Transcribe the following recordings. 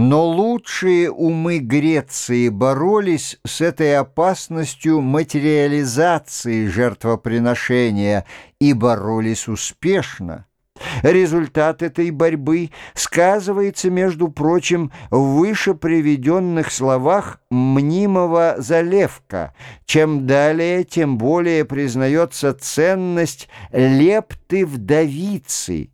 Но лучшие умы Греции боролись с этой опасностью материализации жертвоприношения и боролись успешно. Результат этой борьбы сказывается, между прочим, в выше приведенных словах мнимого Залевка. Чем далее, тем более признается ценность лепты вдовицы.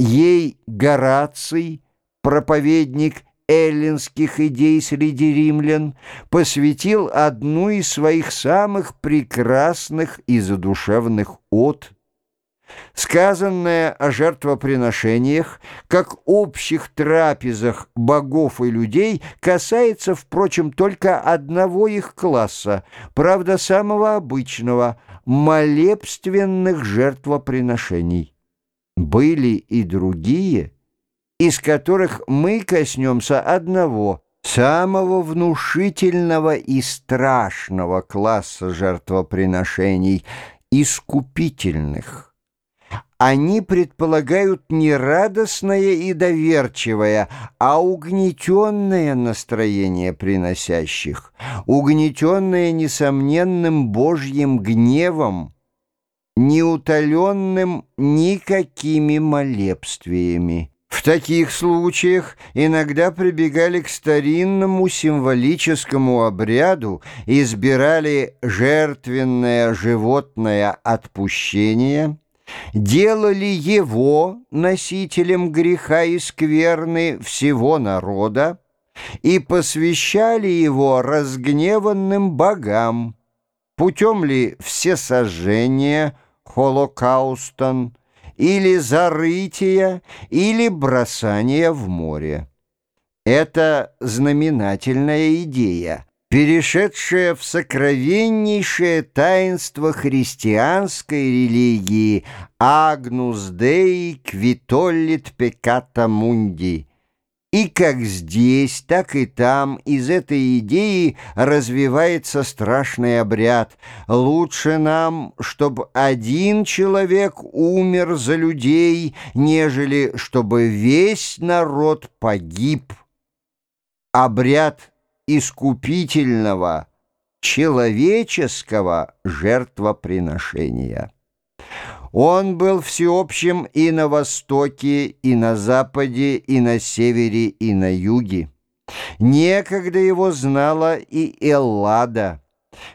Ей Гораций, проповедник эллинских идей среди римлян, посвятил одну из своих самых прекрасных и задушевных от – Сказанное о жертвоприношениях, как общих трапезах богов и людей, касается, впрочем, только одного их класса, правда, самого обычного – молебственных жертвоприношений. Были и другие, из которых мы коснемся одного – самого внушительного и страшного класса жертвоприношений – искупительных. Они предполагают не радостное и доверчивое, а угнетенное настроение приносящих, угнетенное несомненным Божьим гневом, неутоленным никакими молебствиями. В таких случаях иногда прибегали к старинному символическому обряду, избирали жертвенное животное отпущение – делали его носителем греха и скверны всего народа и посвящали его разгневанным богам, путем ли всесожжения, холокаустон, или зарытия, или бросания в море. Это знаменательная идея – перешедшее в сокровеннейшее таинство христианской религии «Агнус Дей квитоллит пеката мунди». И как здесь, так и там из этой идеи развивается страшный обряд. Лучше нам, чтобы один человек умер за людей, нежели чтобы весь народ погиб. Обряд – искупительного человеческого жертвоприношения. Он был всеобщим и на востоке, и на западе, и на севере, и на юге. Некогда его знала и Эллада.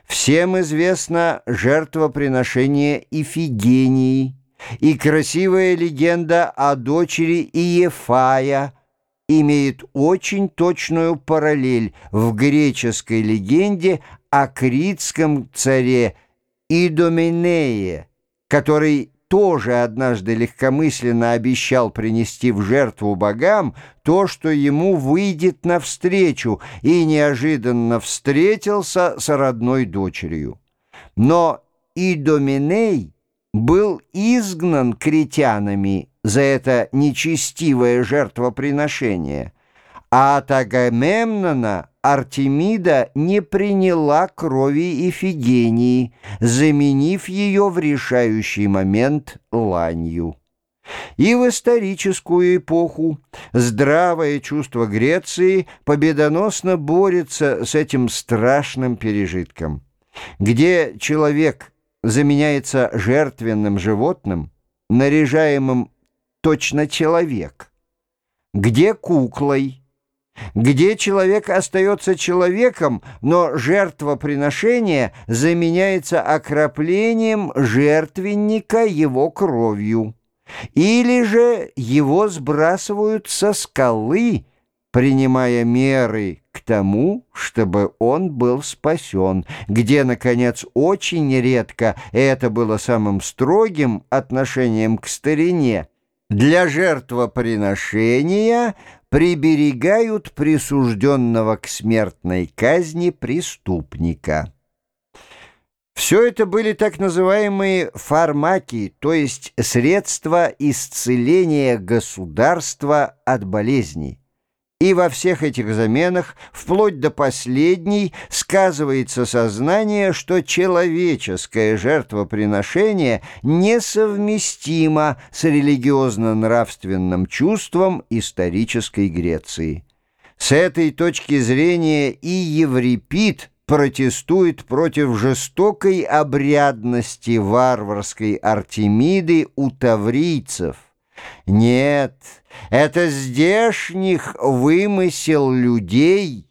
Всем известно жертвоприношение Ифигении и красивая легенда о дочери Иефая – имеет очень точную параллель в греческой легенде о критском царе Идоменее, который тоже однажды легкомысленно обещал принести в жертву богам то, что ему выйдет навстречу, и неожиданно встретился с родной дочерью. Но Идоменей был изгнан критянами за это нечестивое жертвоприношение, а от Агамемнона Артемида не приняла крови Ифигении, заменив ее в решающий момент ланью. И в историческую эпоху здравое чувство Греции победоносно борется с этим страшным пережитком. Где человек заменяется жертвенным животным, наряжаемым точно человек? Где куклой? Где человек остается человеком, но жертвоприношение заменяется окроплением жертвенника его кровью? Или же его сбрасывают со скалы, принимая меры к тому, чтобы он был спасен, где, наконец, очень редко это было самым строгим отношением к старине – для жертвоприношения приберегают присужденного к смертной казни преступника. Все это были так называемые фармаки, то есть средства исцеления государства от болезней. И во всех этих заменах, вплоть до последней, сказывается сознание, что человеческое жертвоприношение несовместимо с религиозно-нравственным чувством исторической Греции. С этой точки зрения и Еврипид протестует против жестокой обрядности варварской Артемиды у таврийцев. Нет, это здешних вымысел людей,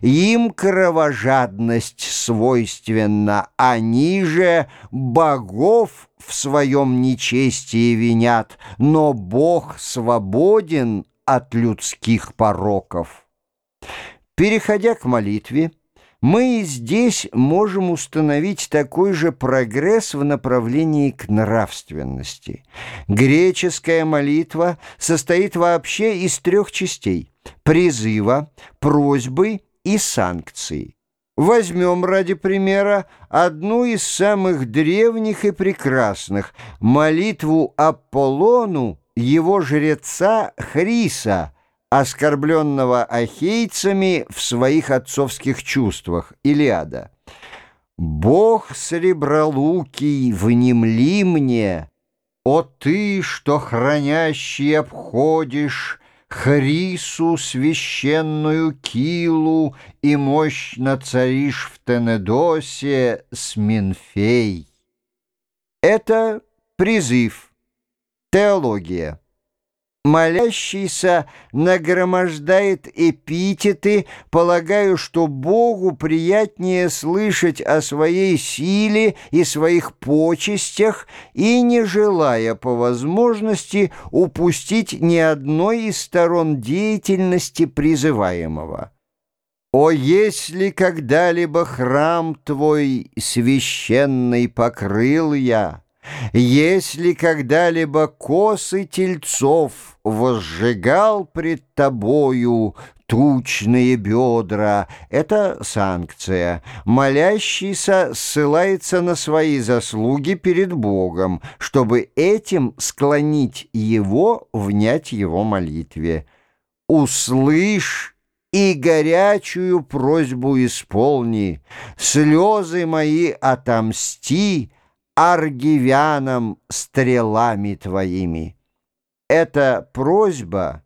им кровожадность свойственна, они же богов в своем нечестии винят, но Бог свободен от людских пороков. Переходя к молитве, мы здесь можем установить такой же прогресс в направлении к нравственности. Греческая молитва состоит вообще из трех частей – призыва, просьбы и санкции. Возьмем ради примера одну из самых древних и прекрасных – молитву Аполлону, его жреца Хриса – оскорбленного ахейцами в своих отцовских чувствах. Илиада. «Бог сребролукий, внемли мне, о ты, что хранящий обходишь Хрису священную Килу и мощно царишь в Тенедосе с Минфей». Это призыв, теология. Молящийся нагромождает эпитеты, полагаю, что Богу приятнее слышать о своей силе и своих почестях и не желая по возможности упустить ни одной из сторон деятельности призываемого. «О, если когда-либо храм твой священный покрыл я!» Если когда-либо косы тельцов возжигал пред тобою тучные бедра, это санкция. Молящийся ссылается на свои заслуги перед Богом, чтобы этим склонить его внять его молитве. «Услышь!» и горячую просьбу исполни, слезы мои отомсти, аргивянам стрелами твоими. Это просьба,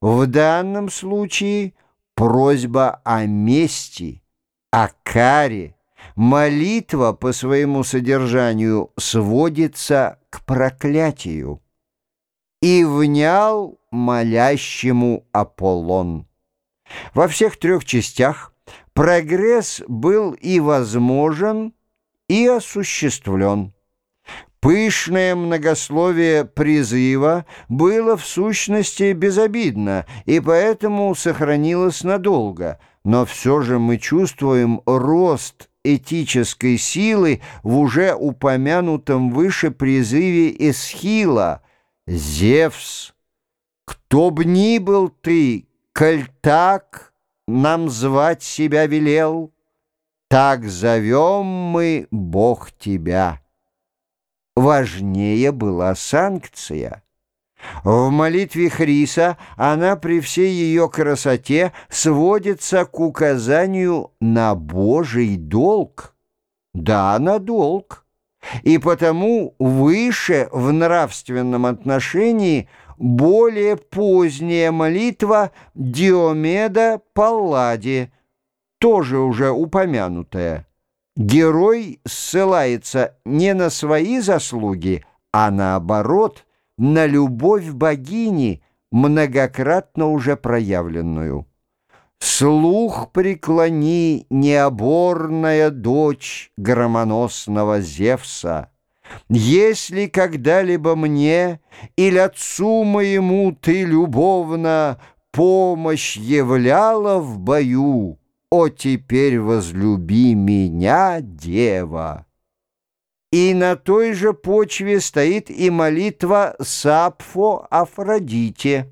в данном случае просьба о мести, о каре. Молитва по своему содержанию сводится к проклятию. И внял молящему Аполлон. Во всех трех частях прогресс был и возможен, и осуществлен. Пышное многословие призыва было в сущности безобидно и поэтому сохранилось надолго, но все же мы чувствуем рост этической силы в уже упомянутом выше призыве Эсхила «Зевс, кто б ни был ты, коль так нам звать себя велел?» Так зовем мы, Бог, тебя. Важнее была санкция. В молитве Хриса она при всей ее красоте сводится к указанию на Божий долг. Да, на долг. И потому выше в нравственном отношении более поздняя молитва Диомеда Паллади – тоже уже упомянутое. Герой ссылается не на свои заслуги, а наоборот, на любовь богини, многократно уже проявленную. Слух преклони, необорная дочь громоносного Зевса. Если когда-либо мне или отцу моему ты любовно помощь являла в бою, «О, теперь возлюби меня, дева!» И на той же почве стоит и молитва Сапфо Афродите.